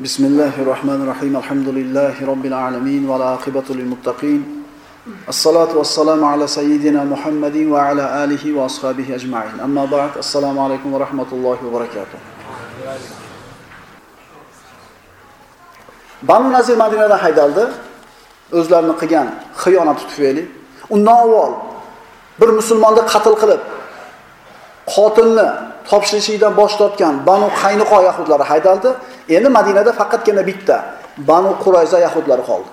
بسم الله الرحمن الرحيم الحمد لله رب العالمين والعاقبة للمتقين الصلاة والسلام على سيدنا محمد وعلى آله وأصحابه أجمعين أما بعد السلام عليكم ورحمة الله وبركاته Banu Nazir Madinadan haydaldi. O'zlarini qilgan xiyonati tufayli. Undan avval bir musulmonni qatl qilib, qotilni topshirishlikdan bosh tortgan Banu Qaynuqo yahudlari haydaldi. Endi Madinada faqatgina bitta Banu Qurayza yahudlari qoldi.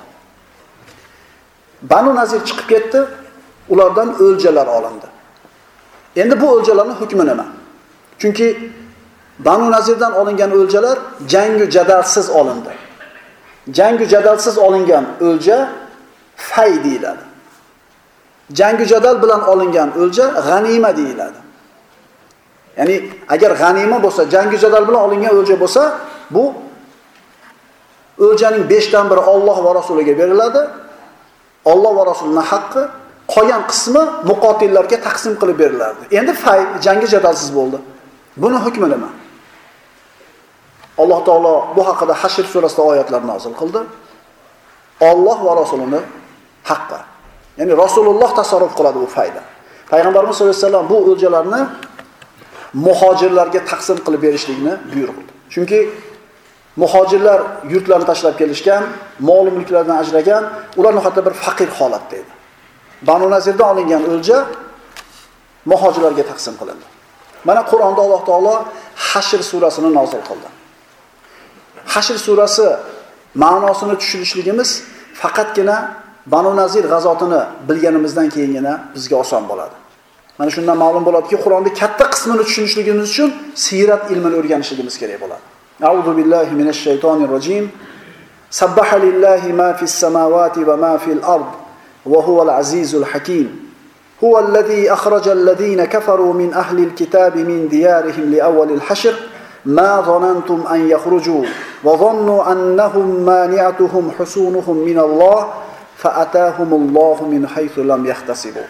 Banu Nazir chiqib ketdi, ulardan o'ljalar olindi. Endi bu o'ljalarni hukmi nima? Chunki Banu Nazirdan olingan o'ljalar jangu jadalsiz olindi. Jangu jadalsiz olingan o'lja fay deyiladi. Jangu jadal bilan olingan o'lja g'anima deyiladi. Ya'ni agar g'anima bo'lsa, jangi jadal bilan olingan o'lja bo'lsa, bu o'ljaning 5 dan biri Alloh va rasuliga beriladi. Alloh va rasulining haqqi, qolgan qismi muqotillarga taqsim qilib beriladi. Endi fay jangi jadalsiz bo'ldi. Buni hukmi nima? Alloh taolo bu haqida Hashr surasida oyatlar nozil qildi. Alloh va rasulini haqqi. Ya'ni Rasululloh tasarruf qiladi bu fayda. Payg'ambarimiz sollallohu alayhi vasallam bu o'ljalarni muhojirlarga taqsim qilib berishlikni buyurdi. Chunki muhojirlar yurtlarini tashlab kelishgan, mol mulklardan ajragan, ular hatto bir faqir holatda edi. Banu Nazirdan olingan o'lja muhojirlarga taqsim qilindi. Mana Qur'onda Alloh taolo Hashr surasini nozil qildi. Hashr surasi ma'nosini tushunishligimiz faqatgina Banu Nazir g'azotini bilganimizdan keyingina bizga oson bo'ladi. Mana shundan ma'lum bo'ladiki, Qur'onda katta qismini tushunishligimiz uchun sirat ilmini o'rganishligimiz kerak bo'ladi. A'udhu billahi minash shaytonir rojim. Sabbaha lillahi ma fis samawati va ma fil ard va huval azizul hakim. هو الذي أخرج الذين كفروا من أهل الكتاب من ديارهم لأول الحشر ما ظننتم أن يخرجوا وظنوا أنهم مانعتهم حصونهم من الله فأتاهم الله من حيث لم يحتسبوا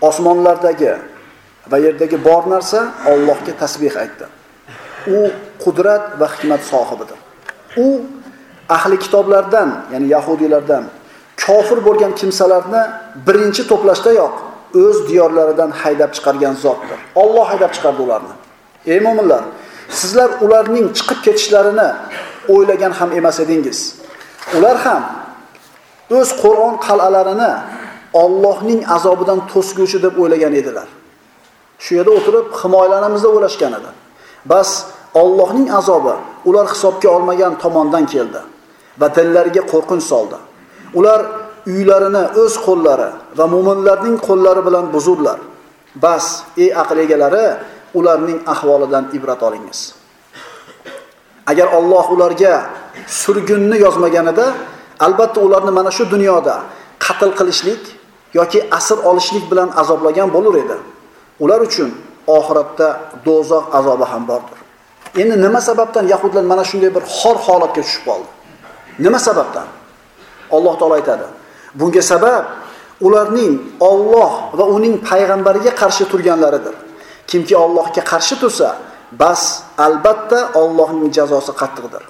osmonlardagi va yerdagi bor narsa Allohga tasbih aytdi. U qudrat va hikmat sohibidir. U ahli kitoblardan, ya'ni yahudiylardan kofir bo'lgan kimsalarni birinchi to'plashdayoq o'z diyorlaridan haydab chiqargan zotdir. Alloh haydab chiqardi ularni. Ey mu'minlar, sizlar ularning chiqib ketishlarini o'ylagan ham emas edingiz. Ular ham o'z Qur'on qal'alarini Allohning azobidan to'sguvchi deb o'ylagan edilar. Shu yerda o'tirib himoyalanamiz deb o'ylashgan edi. Bas Allohning azobi ular hisobga olmagan tomondan keldi va dillariga qo'rqinch soldi. Ular uylarini o'z qo'llari va mu'minlarning qo'llari bilan buzurlar. Bas, ey aql egalari, ularning ahvolidan ibrat olingiz. Agar Alloh ularga surgunni yozmaganida, albatta ularni mana shu dunyoda qatl qilishlik yoki asr olishlik bilan azoblagan bo'lar edi. Ular uchun oxiratda dozoq azobi ham bordir. Endi nima sababdan yahudlar mana shunday bir xor holatga tushib qoldi? Nima sababdan? Alloh taolo aytadi. Bunga sabab ularning Alloh va uning payg'ambariga qarshi turganlaridir. Kimki Allohga qarshi tursa, bas albatta Allohning jazosi qattiqdir.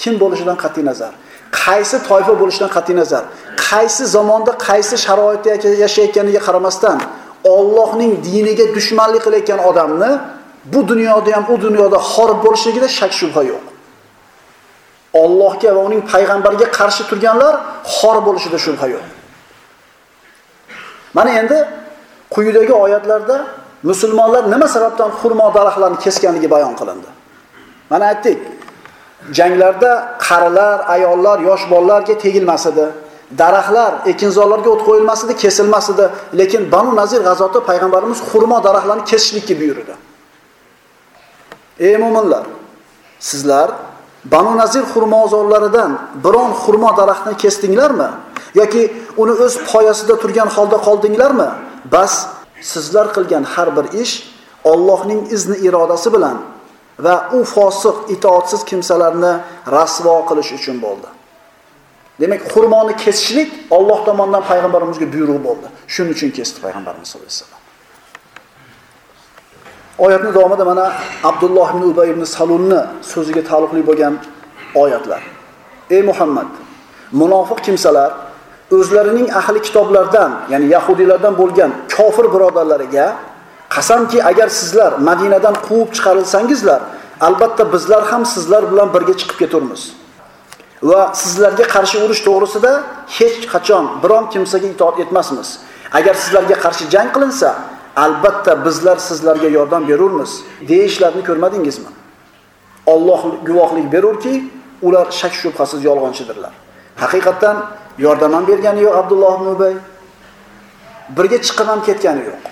Kim bo'lishidan qat'i nazar, qaysi toifa bo'lishidan qat'i nazar, qaysi zamonda qaysi sharoitda yashayotganiga qaramasdan Allohning diniga dushmanlik qilayotgan odamni bu dunyoda ham u dunyoda xor bo'lishligida shak shubha yo'q. Allohga va uning payg'ambariga qarshi turganlar xor bo'lishida shubha yo'q. Mana endi quyidagi oyatlarda musulmonlar nima sababdan xurmo daraxtlarini kesganligi bayon qilindi. Mana aytdik, janglarda qarilar, ayollar, yosh bolalarga tegilmas edi. Daraxtlar, ekinzorlarga o't qo'yilmas edi, kesilmas edi, lekin Banu Nazir g'azoti payg'ambarimiz xurmo daraxtlarini kesishlikka buyurdi. Ey mu'minlar, sizlar Banu Nazir xurmozorlaridan biron xurmo daraxtini kesdinglarmi? yoki uni o'z poyasida turgan holda qoldinglarmi? Bas sizlar qilgan har bir ish Allohning izni irodasi bilan va u fosiq, itoatsiz kimsalarni rasvo qilish uchun bo'ldi. Demak, xurmoni kesishlik Alloh tomonidan payg'ambarimizga buyruq bo'ldi. Shuning uchun kesdi payg'ambarimiz sollallohu alayhi vasallam. Oyatni davomida mana Abdulloh ibn Ubay ibn Salulni so'ziga taalluqli bo'lgan oyatlar. Ey Muhammad, munofiq kimsalar o'zlarining ahli kitoblardan, ya'ni yahudiylardan bo'lgan kofir birodarlariga qasamki agar sizlar Madinadan quvib chiqarilsangizlar, albatta bizlar ham sizlar bilan birga chiqib keturmiz. Va sizlarga qarshi urush to'g'risida hech qachon biron kimsaga itoat etmasmiz. Agar sizlarga qarshi jang qilinsa, albatta bizlar sizlarga yordam berurmiz deyishlarini ko'rmadingizmi? Alloh guvohlik berurki, ular shak shubhasiz yolg'onchidirlar. Haqiqatdan yordam ham bergani yo'q Abdulloh ibn Ubay. Birga chiqib ham ketgani yo'q.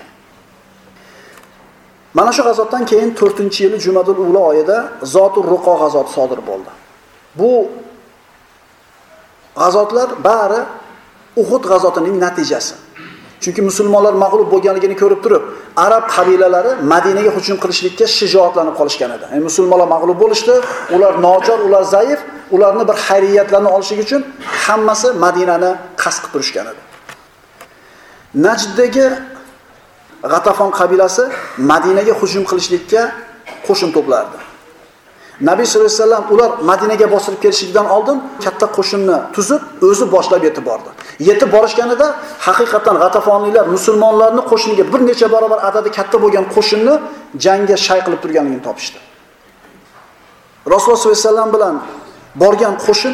Mana shu g'azotdan keyin 4-yili Jumadul Ula oyida Zotur Ruqo g'azoti sodir bo'ldi. Bu g'azotlar bari Uhud g'azotining natijasi. Chunki musulmonlar mag'lub bo'lganligini ko'rib turib, arab qabilalari Madinaga hujum qilishlikka shijoatlanib qolishgan edi. Ya'ni musulmonlar mag'lub bo'lishdi, ular nochor, ular zaif, ularni bir xayriyatlarni olishi uchun hammasi Madinani qasd qilib turishgan edi. Najddagi G'atafon qabilasi Madinaga hujum qilishlikka qo'shin to'plardi. Nabiy sollallohu alayhi vasallam ular Madinaga bostirib kelishlikdan oldin katta qo'shinni tuzib, o'zi boshlab yetib bordi. Yetib borishganida haqiqatan G'atafonliklar musulmonlarni qo'shiniga bir necha barobar adadi katta bo'lgan qo'shinni jangga shay qilib turganligini topishdi. Rasululloh sollallohu alayhi vasallam bilan borgan qo'shin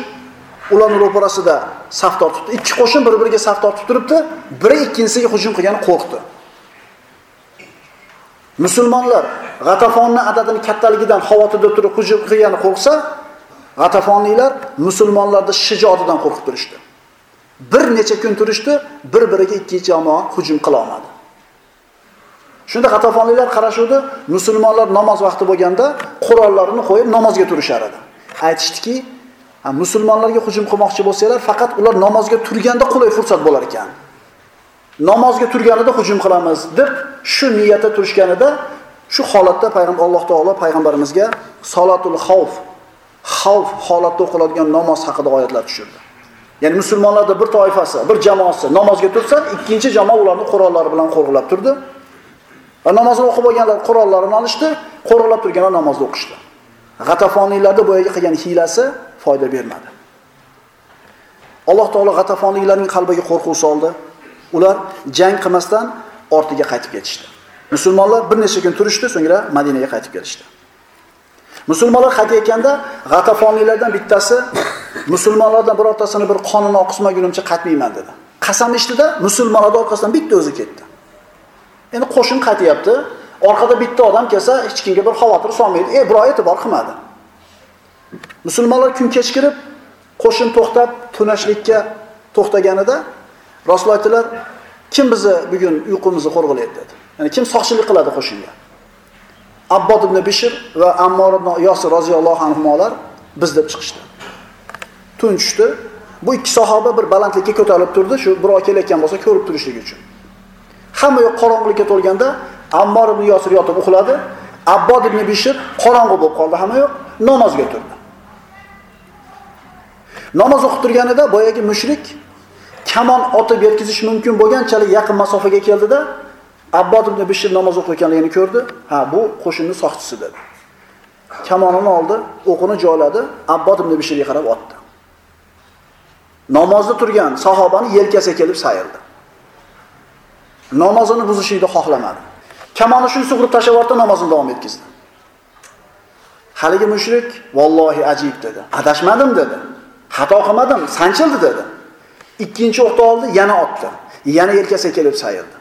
ularning ro'parasida saf tortibdi. Ikki qo'shin bir-biriga saf tortib turibdi, biri ikkinchisiga hujum qilgani qo'rqdi. Musulmonlar G'atafonni adadini kattaligidan xavotirda turib hujum qilgani qo'rqsa, G'atafonliklar musulmonlarni shijoatidan qo'rqib turishdi. Bir necha kun turishdi, bir-biriga ikki jamoa hujum qila olmadi. Shunda G'atafonliklar qarashuvdi, musulmonlar namoz vaqti bo'lganda qurollarini qo'yib namozga turishar edi. Aytishdiki, musulmonlarga hujum qilmoqchi bo'lsalar, faqat ular namozga turganda qulay fursat bo'lar ekan. Namozga turganida hujum qilamiz deb shu niyatda turishganida shu holatda payg'ambar Alloh taolo payg'ambarimizga solatul xavf xavf holatda o'qiladigan namoz haqida oyatlar tushirdi. Ya'ni musulmonlarda bir toifasi, bir jamoasi namozga tursa, ikkinchi jamoa ularni qurollari bilan qo'rg'ilab turdi. Va namozni o'qib olganlar qurollarini olishdi, qo'rg'ilab turganlar namozni o'qishdi. G'atafoniylarda boyaga qilgan hiylasi foyda bermadi. Alloh taolo g'atafoniylarning qalbiga qo'rquv soldi. Ular jang qilmasdan ortiga qaytib ketishdi. Musulmonlar bir necha kun turishdi, so'ngra Madinaga qaytib kelishdi. Musulmonlar qaytayotganda G'atafoniylardan bittasi musulmonlardan birortasini bir qonini oqizmagunimcha qaytmayman dedi. Qasam ichdida musulmonlar orqasidan bitta o'zi ketdi. Endi qo'shin qaytyapti. Orqada bitta odam kelsa, hech kimga bir xavotir solmaydi. E, biroq e'tibor qilmadi. Musulmonlar kun kechkirib qo'shin to'xtab tunashlikka to'xtaganida Rasul aytdilar, kim bizni bugun uyqumizni qo'rqilaydi dedi. Ya'ni kim soqchilik qiladi qo'shinga? Abbod ibn Bishr va Ammor ibn Yosir roziyallohu anhumolar biz deb chiqishdi. Tun tushdi. Bu ikki sahoba bir balandlikka ko'tarilib turdi, shu birov kelayotgan bo'lsa ko'rib turishligi uchun. Hamma yoq qorong'ilikka to'lganda Ammor ibn Yosir yotib uxladi. Abbod ibn Bishr qorong'i bo'lib qoldi, hamma yoq namozga turdi. Namoz o'qib turganida boyagi mushrik kamon otib yetkazish mumkin bo'lganchalik yaqin masofaga keldida Abbod ibn Bishir namoz o'qiyotganligini ko'rdi. Ha, bu qo'shinning soqchisi dedi. Kamonini oldi, o'qini joyladi, Abbod ibn Bishirga qarab otdi. Namozda turgan sahobani yelkasiga kelib sayildi. Namozini buzishni xohlamadi. Kamonni shuni sug'urib tashlab yubordi, namozini davom etkazdi. Haligi mushrik, "Vallohi ajib" dedi. "Adashmadim" dedi. "Xato qilmadim, sanchildi" dedi. Ikkinchi o'qni oldi, yana otdi. Yana yelkasiga kelib sayildi.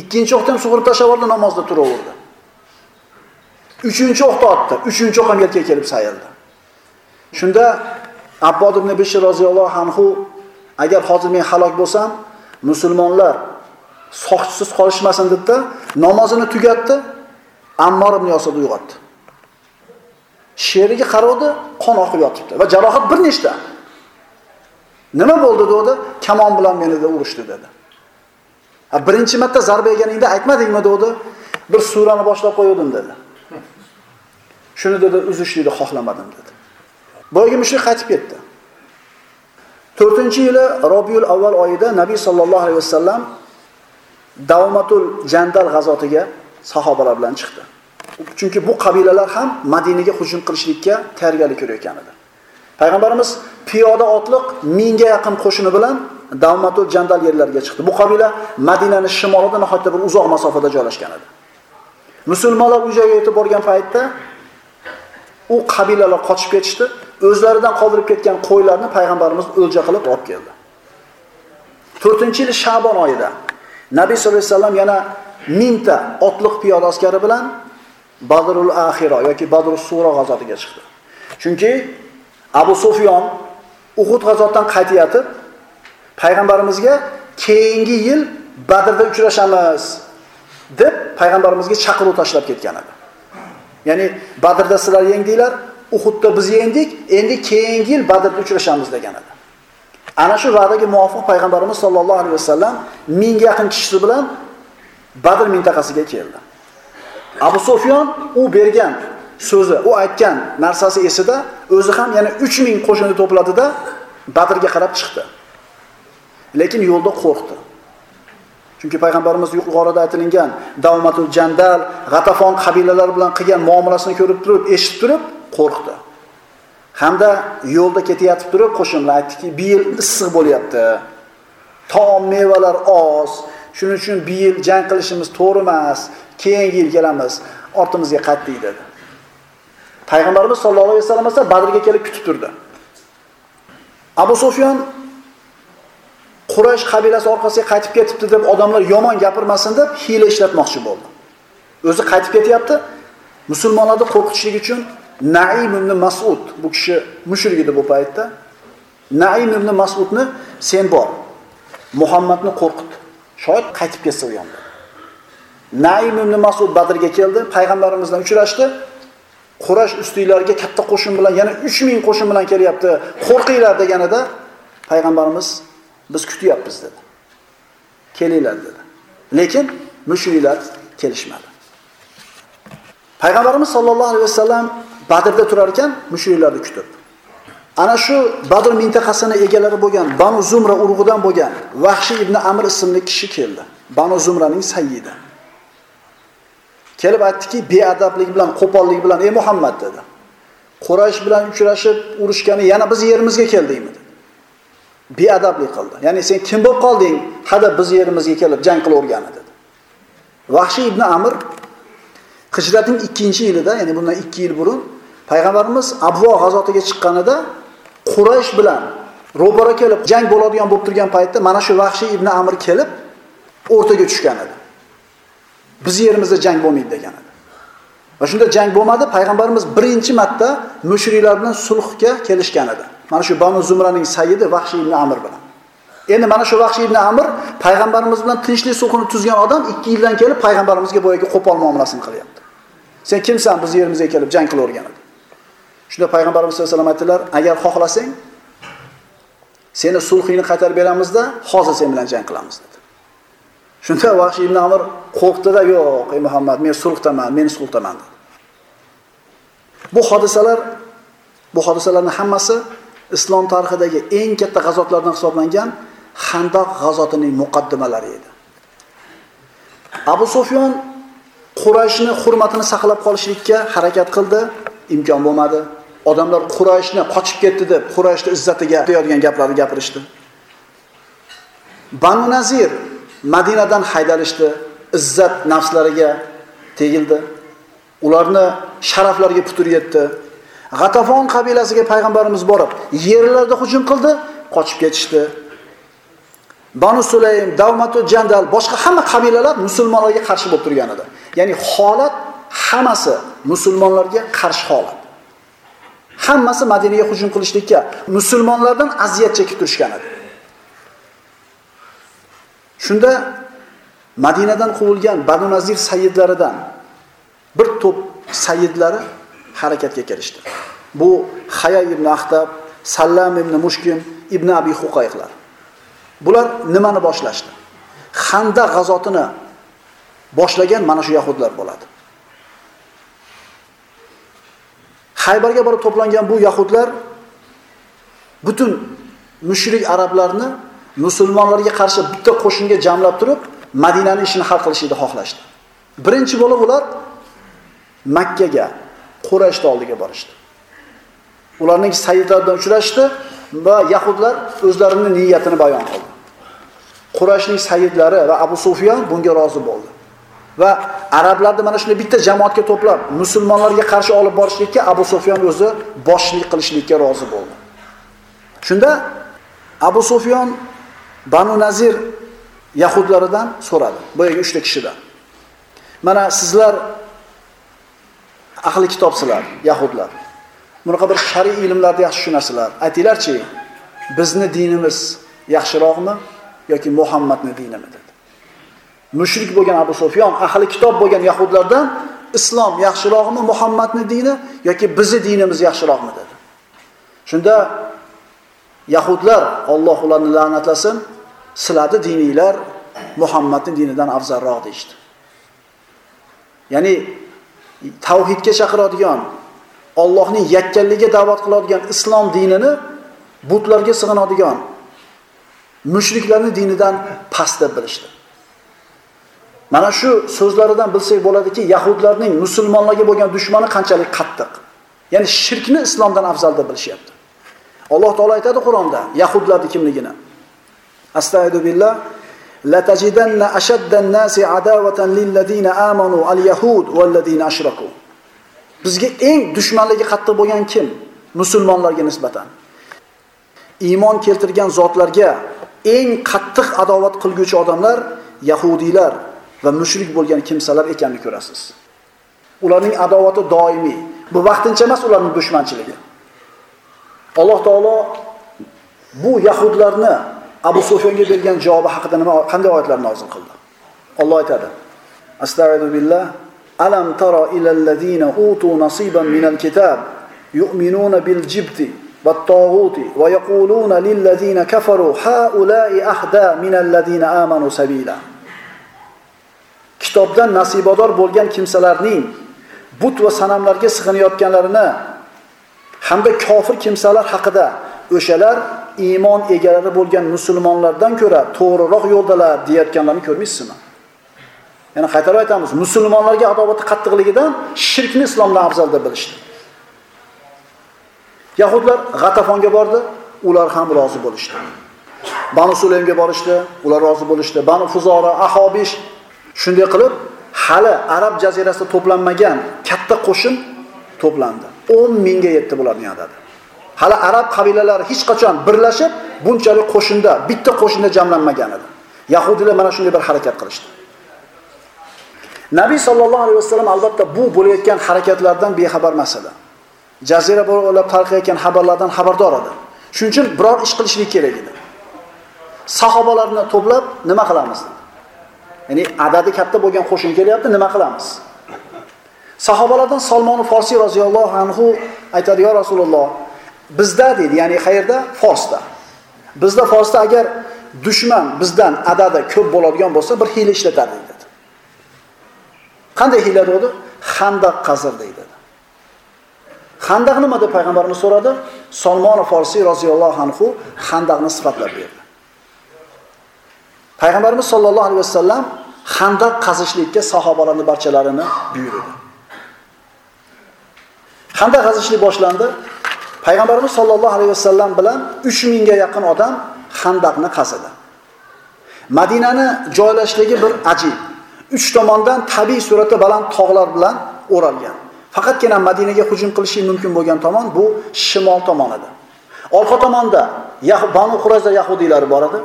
Ikkinchi o'qni ham sug'urib tashlab oldi, namozda turaverdi. Uchinchi o'qni otdi, uchinchi o'q ham yelkaga kelib sayildi. Shunda Abbod ibn Bishr roziyallohu anhu agar hozir men halok bo'lsam, musulmonlar soqchisiz qolishmasin dedi namozini tugatdi, Ammor ibn Yosib uyg'otdi. Sheriga qaradi, qon oqib yotibdi va jarohat bir nechta. Nima bo'ldi dedi? Kamon bilan meni de urishdi dedi. Ha birinchi marta zarba yeganingda aytmadingmi dedi? Bir surani boshlab qo'ydim dedi. Shuni dedi uzishlikni xohlamadim dedi. Boyagi mushrik qaytib ketdi. 4-yili Robiyul avval oyida Nabiy sallallohu alayhi vasallam Davmatul Jandal g'azotiga sahobalar bilan chiqdi. Chunki bu qabilalar ham Madinaga hujum qilishlikka tayyorgarlik ko'rayotgan edi. Payg'ambarimiz piyoda otliq mingga yaqin qo'shini bilan Davmatul Jandal yerlariga chiqdi. Bu qabila Madinaning shimolida nihoyatda bir uzoq masofada joylashgan edi. Musulmonlar u joyga yetib borgan paytda u qabilalar qochib ketishdi. O'zlaridan qoldirib ketgan qo'ylarni payg'ambarimiz o'lja qilib olib keldi. 4-yil Shabon oyida Nabiy sollallohu alayhi vasallam yana mingta otliq piyoda askari bilan Badrul Axira yoki Badrul Sura g'azotiga chiqdi. Chunki Abu Sufyon Uhud g'azotidan qaytayotib payg'ambarimizga keyingi yil Badrda uchrashamiz deb payg'ambarimizga chaqiruv tashlab ketgan edi. Ya'ni Badrda sizlar yengdinglar, Uhudda biz yengdik, endi keyingi yil Badrda uchrashamiz degan edi. Ana shu va'daga muvofiq payg'ambarimiz sollallohu alayhi vasallam mingga yaqin kishisi bilan Badr mintaqasiga keldi. Abu Sufyon u bergan so'zi, u aytgan narsasi esida, o'zi ham yana 3000 qo'shinni to'pladida Badrga qarab chiqdi. Lekin yo'lda qo'rqdi. Chunki payg'ambarimiz yuqorida aytilgan Davmatul Jandal, G'atafon qabilalari bilan qilgan muomalasini ko'rib turib, eshitib turib qo'rqdi. Hamda yo'lda ketayotib turib qo'shinlar aytdiki, "Bu yil issiq bo'lyapti. Taom, mevalar oz. Shuning uchun bu yil jang qilishimiz to'g'ri emas. Keyingi yil kelamiz. Ortimizga qaytdik" dedi. Payg'ambarimiz sollallohu alayhi vasallam esa Badrga kelib kutib turdi. Abu Sufyon Quraysh qabilasi orqasiga qaytib ketibdi deb odamlar yomon gapirmasin deb hiyla ishlatmoqchi bo'ldi. O'zi qaytib ketyapti. Musulmonlarni qo'rqitishlik uchun Naim ibn Mas'ud bu kishi mushrik edi bu paytda. Naim ibn Mas'udni sen bor. Muhammadni qo'rqit. Shoyat qaytib ketsa u yoqda. Naim ibn Mas'ud Badrga keldi, payg'ambarimiz bilan uchrashdi. Qurash ustinglarga katta qo'shin bilan yana 3000 qo'shin bilan kelyapti. Qo'rqinglar deganida payg'ambarimiz biz kutyapmiz dedi. Kelinglar dedi. Lekin mushriklar kelishmadi. Payg'ambarimiz sollallohu alayhi vasallam Badrda turar ekan, mushriklarni kutib. Ana shu Badr mintaqasini egalari bo'lgan Banu Zumra urug'idan bo'lgan Vahshi ibn Amr ismli kishi keldi. Banu Zumraning sayyidi. Kelib aytdiki, beadablik bilan, qo'pollik bilan, "Ey Muhammad" dedi. Quraysh bilan uchrashib urushgani yana biz yerimizga keldingmi? dedi. Beadablik qildi. Ya'ni sen kim bo'lib qolding? Hada biz yerimizga kelib jang qilavergani dedi. Vahshi ibn Amr Hijratning 2-yilida, ya'ni bundan 2 yil burun payg'ambarimiz Abvo g'azotiga chiqqanida Quraysh bilan ro'bara kelib jang bo'ladigan bo'lib turgan paytda mana shu Vahshiy ibn Amr kelib o'rtaga tushgan edi. Biz yerimizda jang bo'lmaydi degan edi. Va shunda jang bo'lmadi, payg'ambarimiz birinchi marta mushriklar bilan sulhga kelishgan edi. Mana shu Banu Zumraning sayyidi Vahshiy ibn Amr bilan. Endi mana shu Vahshiy ibn Amr payg'ambarimiz bilan tinchlik sulhini tuzgan odam 2 yildan kelib payg'ambarimizga boyagi qo'pol muomalasini qilyapti. Sen kimsan biz yerimizga kelib jang qilavergan edi. Shunda payg'ambarimiz sollallohu alayhi vasallam aytdilar, agar xohlasang seni sulhingni qaytarib beramizda, hozir sen bilan jang qilamiz dedi. Shunda Vahshiy ibn amir qo'rqdida yo'q, ey Muhammad, men sulhdaman, men sulhdaman dedi. Bu hodisalar bu hodisalarning hammasi islom tarixidagi eng katta g'azotlardan hisoblangan Xandoq g'azotining muqaddimalari edi. Abu Sufyon Qurayshni hurmatini saqlab qolishlikka harakat qildi, imkon bo'lmadi. Odamlar Qurayshni qochib ketdi deb Qurayshni izzatiga deyotgan gaplarni gapirishdi. Banu Nazir Madinadan haydalishdi, izzat nafslariga tegildi. Ularni sharaflariga putur yetdi. G'atafon qabilasiga payg'ambarimiz borib, yerlarda hujum qildi, qochib ketishdi. Banu Sulaym, Davmatu Jandal, boshqa hamma qabilalar musulmonlarga qarshi bo'lib turgan edi. Ya'ni holat hammasi musulmonlarga qarshi holat. Hammasi Madinaga hujum qilishlikka, musulmonlardan aziyat chekib turishgan edi. Shunda Madinadan quvilgan Banu Nazir sayyidlaridan bir to'p sayyidlari harakatga kelishdi. Bu Haya ibn Ahtab, Sallam ibn Mushkim, ibn Abi Huqayqlar. Bular nimani boshlashdi? Xanda g'azotini boshlagan mana shu yahudlar bo'ladi. Haybarga borib to'plangan bu yahudlar butun mushrik arablarni musulmonlarga qarshi bitta qo'shinga jamlab turib, Madinani ishini hal qilishni xohlashdi. Birinchi bo'lib ular Makkaga, Quraysh oldiga borishdi. Ularning sayyidlaridan uchrashdi va yahudlar o'zlarining niyatini bayon qildi. Qurayshning sayyidlari va Abu Sufyan bunga rozi bo'ldi. Va arablarni mana shunday bitta jamoatga to'plab musulmonlarga qarshi olib borishlikka Abu Sufyan o'zi boshchilik qilishlikka rozi bo'ldi. Shunda Abu Sufyan Banu Nazir yahudlaridan so'radi. Boyagi 3 ta kishidan. Mana sizlar ahli kitobsizlar, yahudlar. Bunaqa bir shariy ilmlarni yaxshi tushunasizlar. Aytinglarchi, bizni dinimiz yaxshiroqmi yoki Muhammadning dinimi dedi. Mushrik bo'lgan Abu Sufyon ahli kitob bo'lgan yahudlardan islom yaxshiroqmi Muhammadning dini yoki bizni dinimiz yaxshiroqmi dedi. Shunda yahudlar Alloh ularni la'natlasin, sizlarning dininglar Muhammadning dinidan afzalroq deydi. Ya'ni tavhidga chaqiradigan, Allohning yakkanligiga da'vat qiladigan islom dinini butlarga sig'inadigan mushriklarning dinidan past deb bilishdi. Mana shu so'zlaridan bilsak bo'ladiki, yahudlarning musulmonlarga bo'lgan dushmani qanchalik qattiq. Ya'ni shirkni islomdan afzal deb bilishyapti. Alloh taolo aytadi Qur'onda yahudlarning kimligini. Astagfiru billah latajidanna ashaddan nasi adawatan lil ladina amanu al yahud wal ladina ashraku. Bizga eng dushmanligi qattiq bo'lgan kim? Musulmonlarga nisbatan. Iymon keltirgan zotlarga eng qattiq adovat qilguvchi odamlar yahudiylar va mushrik bo'lgan kimsalar ekanini ko'rasiz. Ularning adovati doimiy. Bu vaqtincha emas ularning dushmanchiligi. Alloh taolo bu yahudlarni Abu Sufyonga bergan javobi haqida nima qanday oyatlar nozil qildi? Alloh aytadi: Astagfiru billah Alam tara ila allazina utu nasiban minal kitab yu'minuna bil jibti والطاغوت ويقولون للذين كفروا هؤلاء أهدى من الذين آمنوا سبيلا. Kitobdan nasibador bo'lgan kimsalarning but va sanamlarga sig'inayotganlarini hamda kofir kimsalar haqida o'shalar iymon egalari bo'lgan musulmonlardan ko'ra to'g'riroq yo'ldalar deyayotganlarni ko'rmaysizmi? Yana qaytarib aytamiz, musulmonlarga adovati qattiqligidan shirkni islomdan afzal deb bilishdi. Yahudlar G'atafonga bordi, ular ham rozi bo'lishdi. Banu Sulaymga borishdi, ular rozi bo'lishdi. Banu Fuzora, Ahobish shunday qilib hali arab jazirasida to'planmagan katta qo'shin to'plandi. 10 mingga yetdi bularning adadi. Hali arab qabilalari hech qachon birlashib bunchalik qo'shinda, bitta qo'shinda jamlanmagan edi. Yahudilar mana shunday bir harakat qilishdi. Nabiy sallallohu alayhi vasallam albatta bu bo'layotgan harakatlardan bexabar emas edi. Jazira bo'ylab tarqayotgan xabarlardan xabardor edi. Shuning uchun biror ish qilishlik kerak edi. Sahobalarni to'plab nima qilamiz? Ya'ni adadi katta bo'lgan qo'shin kelyapti, nima qilamiz? Sahobalardan Salmon Forsiy roziyallohu anhu aytadi: "Ya Rasululloh, bizda deydi, ya'ni qayerda? Forsda. Bizda Forsda agar dushman bizdan adadi ko'p bo'ladigan bo'lsa, bir hiyla ishlatadi" dedi. Qanday hiyla dedi? Xandaq qazir deydi. Xandaq nima deb payg'ambarimiz so'radi? solmon Forsiy roziyallohu anhu xandaqni sifatlab berdi. Payg'ambarimiz sollallohu alayhi vasallam xandaq qazishlikka sahobalarni barchalarini buyurdi. Xandaq qazishlik boshlandi. Payg'ambarimiz sollallohu alayhi vasallam bilan 3000 ga yaqin odam xandaqni qazidi. Madinani joylashligi bir ajib. Uch tomondan tabiiy suratda baland tog'lar bilan o'ralgan. Faqatgina Madinaga hujum qilishi mumkin bo'lgan tomon bu shimol tomon edi. Orqa tomonda Banu Qurayza yahudiylari bor edi.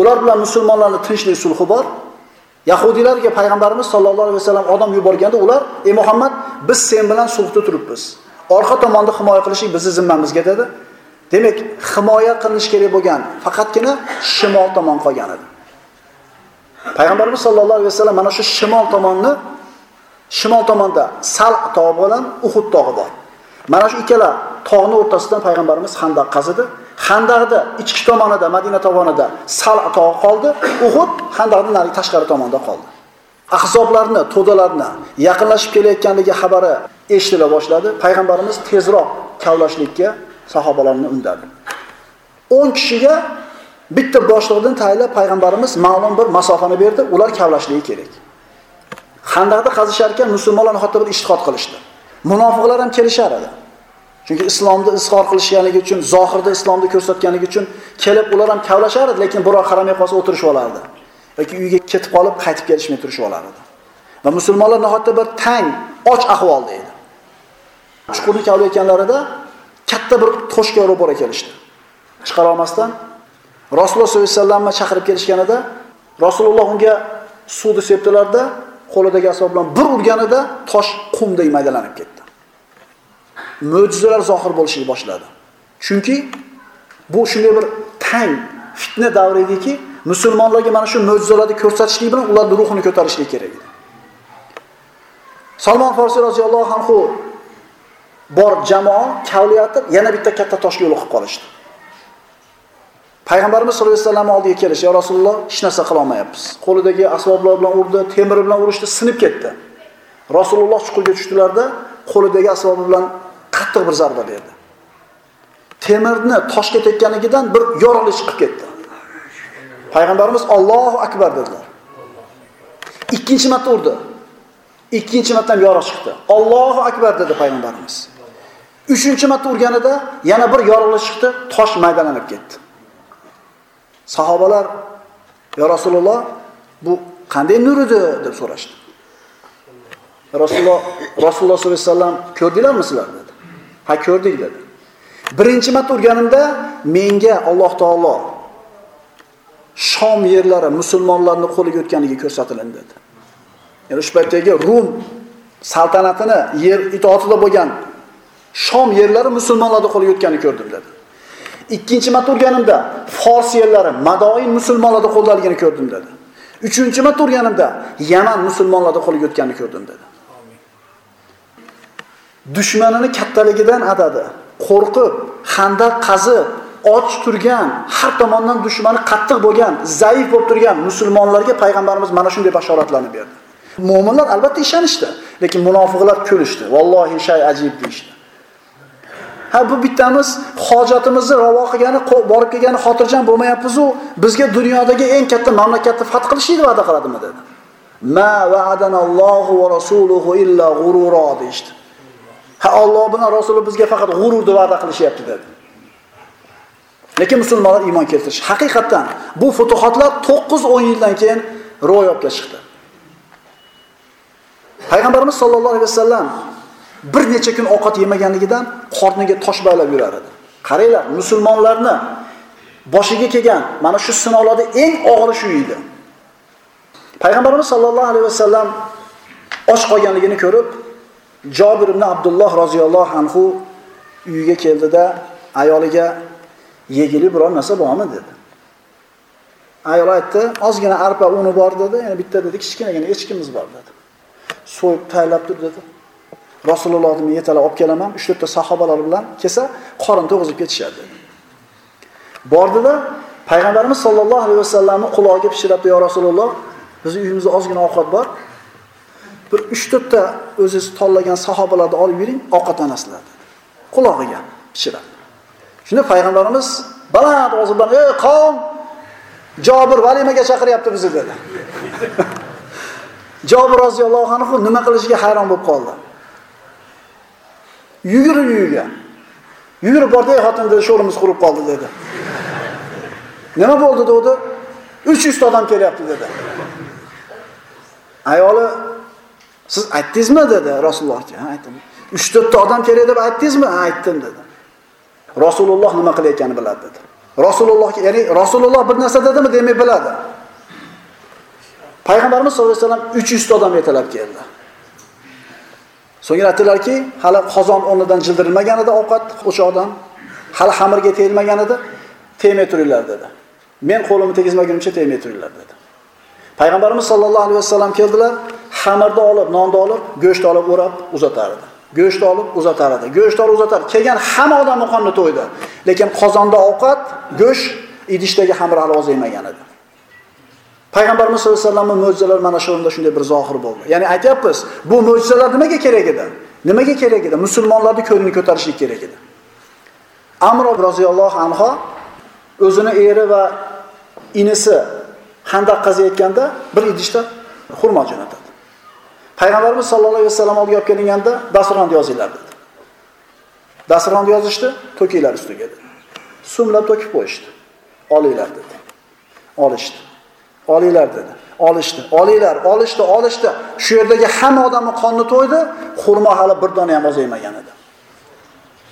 Ular bilan musulmonlarning tinchlik sulhi bor. Yahudiylarga payg'ambarimiz sollallohu alayhi vasallam odam yuborganda ular: "Ey Muhammad, biz sen bilan sulhda turibmiz. Orqa tomonda himoya qilishlik bizning zimmamizga" dedi. Demak, himoya qilinish kerak bo'lgan faqatgina shimol tomon qolgan edi. Payg'ambarimiz sollallohu alayhi vasallam mana shu shimol tomonni shimol tomonda Sal tog'i bilan Uhud tog'i bor. Mana shu ikkala tog'ni o'rtasidan payg'ambarimiz xandaq qazidi. Xandaqda ichki tomonida, Madina tomonida Sal tog'i qoldi. Uhud xandaqning narigi tashqari tomonda qoldi. Ahzoblarni, to'dalarni yaqinlashib kelayotganligi xabari eshitila boshladi. Payg'ambarimiz tezroq kavlashlikka sahobalarni undadi. 10 kishiga bitta boshliqdan tayinlab payg'ambarimiz ma'lum bir masofani berdi, ular kavlashligi kerak. Xandaqda qazishar ekan musulmonlar hatto bir ishtihod qilishdi. Munofiqlar ham kelishar edi. Chunki islomni izhor qilishganligi uchun, zohirda islomni ko'rsatganligi uchun kelib ular ham kavlashar edi, lekin biroq qaramay qolsa o'tirishib olardi. Yoki uyga ketib qolib qaytib kelishmay turishib olar edi. Va musulmonlar nihoyatda bir tang, och ahvolda edi. Chuqurni kavlayotganlarida katta bir toshga ro'bora kelishdi. Chiqara olmasdan Rasululloh sollallohu alayhi vasallamni chaqirib kelishganida Rasululloh unga suvni sepdilarda, qo'lidagi asob bilan bir urganida tosh qumdek maydalanib ketdi. Mo'jizalar zohir bo'lishni boshladi. Chunki bu shunday bir tang fitna davri ediki, musulmonlarga mana shu mo'jizalarni ko'rsatishlik bilan ularning ruhini ko'tarishlik kerak edi. Salmon Farsi roziyallohu anhu bor jamoa kavliyatib yana bitta katta toshga yo'l qilib qolishdi. Payg'ambarimiz sollallohu alayhi vasallam oldiga kelish, "Ya Rasululloh, hech narsa qila olmayapmiz. Qo'lidagi asboblar bilan urdi, temir bilan urishdi, sinib ketdi." Rasululloh chuqurga tushdilarda, qo'lidagi asbobi bilan qattiq bir zarba berdi. Temirni toshga tekkanligidan bir yorug'lik chiqib ketdi. Payg'ambarimiz Allohu akbar dedilar. Ikkinchi marta urdi. Ikkinchi marta ham yorug' chiqdi. Allohu akbar dedi payg'ambarimiz. Uchinchi marta urganida yana bir yorug'lik chiqdi, tosh maydalanib ketdi. Sahobalar "Ya Rasululloh, bu qanday nur edi?" deb so'rashdi. Rasululloh Rasululloh sollallohu alayhi vasallam ko'rdinglarmi sizlar dedi. Ha, ko'rdik dedi. Birinchi marta urganimda menga Alloh taolo Shom yerlari musulmonlarning qo'liga o'tganligi ko'rsatilindi dedi. Ya'ni shu paytdagi Rum saltanatini yer itoatida bo'lgan Shom yerlari musulmonlarning qo'liga o'tganini ko'rdim dedi. Ikkinchi marta urganimda Fors yerlari, Madoin musulmonlarning qo'ldaligini ko'rdim dedi. Uchinchi marta urganimda Yaman musulmonlarning qo'liga o'tganini ko'rdim dedi. Dushmanini kattaligidan adadi, qo'rqib, xandaq qazib, och turgan, har tomondan dushmani qattiq bo'lgan, zaif bo'lib turgan musulmonlarga payg'ambarimiz mana shunday bashoratlarni berdi. Mu'minlar albatta ishonishdi, lekin munofiqlar kulishdi. Vallohi shay ajib deyishdi. Ha bu bittamiz hojatimizni ravo qilgani, borib kelgani xotirjam bo'lmayapmiz-u, bizga dunyodagi eng katta mamlakatni fath qilishni va'da qiladimi dedi. Ma va'adanallohu va rasuluhu illa g'urura deydi. Ha Alloh bilan Rasuli bizga faqat g'ururni va'da qilishyapti dedi. Lekin musulmonlar iymon keltirish. Haqiqatdan bu futuhotlar 9-10 yildan keyin ro'yobga chiqdi. Payg'ambarimiz sollallohu alayhi vasallam bir necha kun ovqat yemaganligidan qorniga tosh baylab yurar edi. Qaranglar, musulmonlarni boshiga kelgan mana shu sinovlarda eng og'iri shu edi. Payg'ambarimiz sollallohu alayhi vasallam och qolganligini ko'rib, Jabir ibn Abdulloh roziyallohu anhu uyiga keldida ayoliga yegili biror narsa bormi dedi. Ayol aytdi, ozgina arpa uni bor dedi, yana bitta dedi, kichkinagina echkimiz bor dedi. So'yib tayyorlab tur dedi. Rasulullohni yetalab olib kelaman, uch to'rtta sahobalar bilan kelsa, qorin to'g'izib ketishadi dedi. Bordida payg'ambarimiz sollallohu alayhi vasallamni qulog'iga pishiribdi, yo Rasululloh, bizni uyimizda ozgina ovqat bor. Bir uch to'rtta o'zingiz tanlagan sahobalarni olib yuring, ovqatlanasizlar" dedi. qulog'iga pishiradi. Shunda payg'ambarimiz baland ovoz bilan "Ey qavm, Jobir valimaga chaqiryapti bizni" dedi. Jobir roziyallohu anhu nima qilishiga hayron bo'lib qoldi. Yugurib uyiga. Yugurib bordi, "Ey xotin" dedi, "Sho'rimiz qurib qoldi" dedi. Nima bo'ldi dedi? 300 ta odam kelyapti dedi. Ayoli siz aytdingizmi dedi Rasulullohga. Ha, aytdim. 3-4 ta odam kerak deb aytdingizmi? Ha, aytdim dedi. Rasululloh nima qilayotganini biladi dedi. Rasululloh, ya'ni Rasululloh bir narsa dedimi, demak biladi. Payg'ambarimiz sollallohu alayhi vasallam 300 yuzta odam yetalab keldi. So'ngra aytdilarki, hali qozon o'rnidan jildirilmagan edi ovqat o'choqdan, hali xamirga tegilmagan edi, tegmay turinglar dedi. Men qo'limni tegizmagunimcha tegmay turinglar dedi. Payg'ambarimiz sollallohu alayhi vasallam keldilar, xamirni olib, nonni olib, go'sht olib o'rab uzatardi. Go'sht olib uzatar edi. Go'sht olib uzatar. Kelgan hamma odam qonni to'ydi. Lekin qozonda ovqat, go'sht idishdagi xamir hali ozaymagan edi. Payg'ambarimiz sollallohu alayhi vasallamning mo'jizalari mana shu o'rinda shunday bir zohir bo'ldi. Ya'ni aytyapmiz, bu mo'jizalar nimaga kerak edi? Nimaga kerak edi? Musulmonlarning ko'nglini ko'tarishlik kerak edi. Amr roziyallohu anhu o'zini eri va inisi handaq qaziyotganda bir idishda xurmo jo'natadi. Payg'ambarimiz sollallohu alayhi vasallam oldiga olib kelinganda dasturxonni yozinglar dedi. Dasturxonni yozishdi, to'kinglar ustiga dedi. Sumlab to'kib qo'yishdi. Olinglar dedi. Olishdi. Olinglar dedi. Olishdi. Olinglar, olishdi, olishdi. Shu yerdagi hamma odamning qonni to'ydi, xurmo hali bir dona ham ozaymagan edi.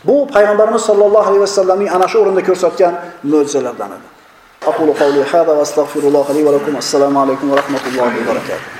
Bu payg'ambarimiz sollallohu alayhi vasallamning ana shu o'rinda ko'rsatgan mo'jizalardan edi. أقول قولي هذا وأستغفر الله لي ولكم السلام عليكم ورحمة الله وبركاته